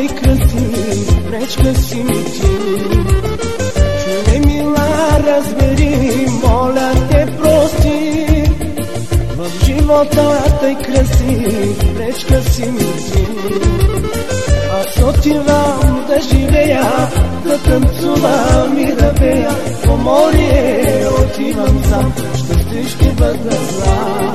и красив, речка си ми ти. Чуй мила, разбери, моля те прости. В живота тъй красив, речка си ми ти. Аз отивам да живея, да танцувам и да пея. По море отивам сам, щастлив ще бъда зла.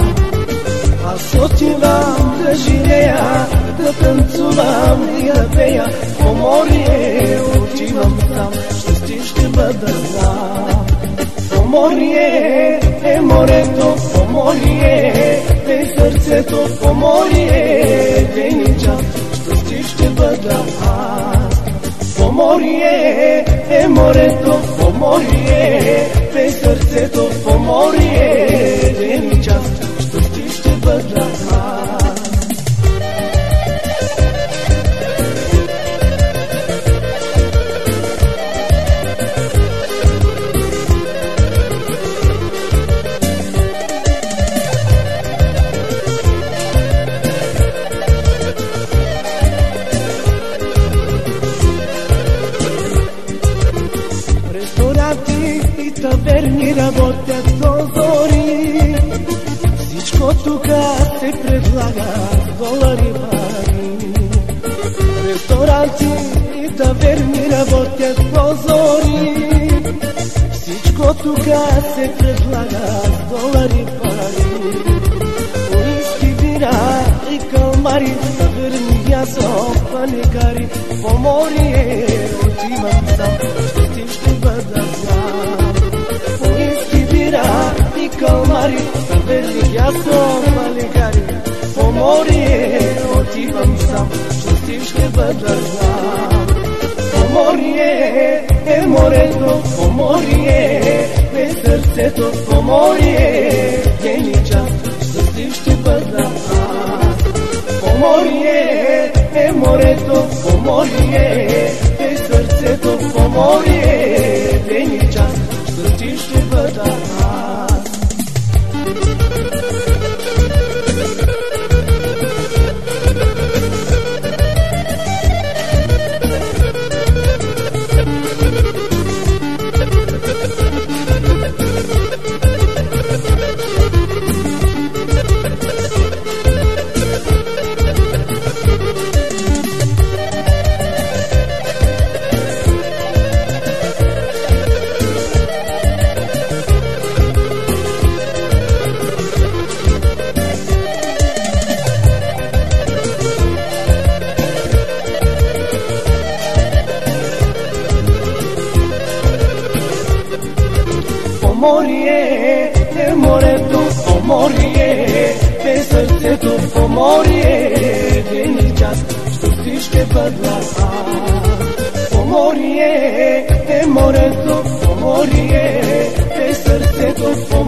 Аз отивам да живея, да танцувам и да пея. По море отивам сам, щастлив ще бъда сам. По море е морето, по море е сърцето, по море е ни час, щастлив ще бъда аз. По море е морето, по море е таверни работят до зори. Всичко тук се предлага с долари пари. Ресторанти и таверни работят до зори. Всичко тук се предлага с долари пари. Уиски, вина и калмари, таверни ясо, паникари. По море отивам сам, и калмари, таверни ясо, паникари. По море отивам сам, щастлив ще бъда сам. По море е морето, по море е сърцето, по море е ни час, щастлив ще бъда аз. По море е морето, по море е сърцето, по море е ни час, щастлив ще бъда аз. По море е морето, по море е сърцето, по море е ни час, щастлив ще бъда аз. По море е морето, по море е сърцето, по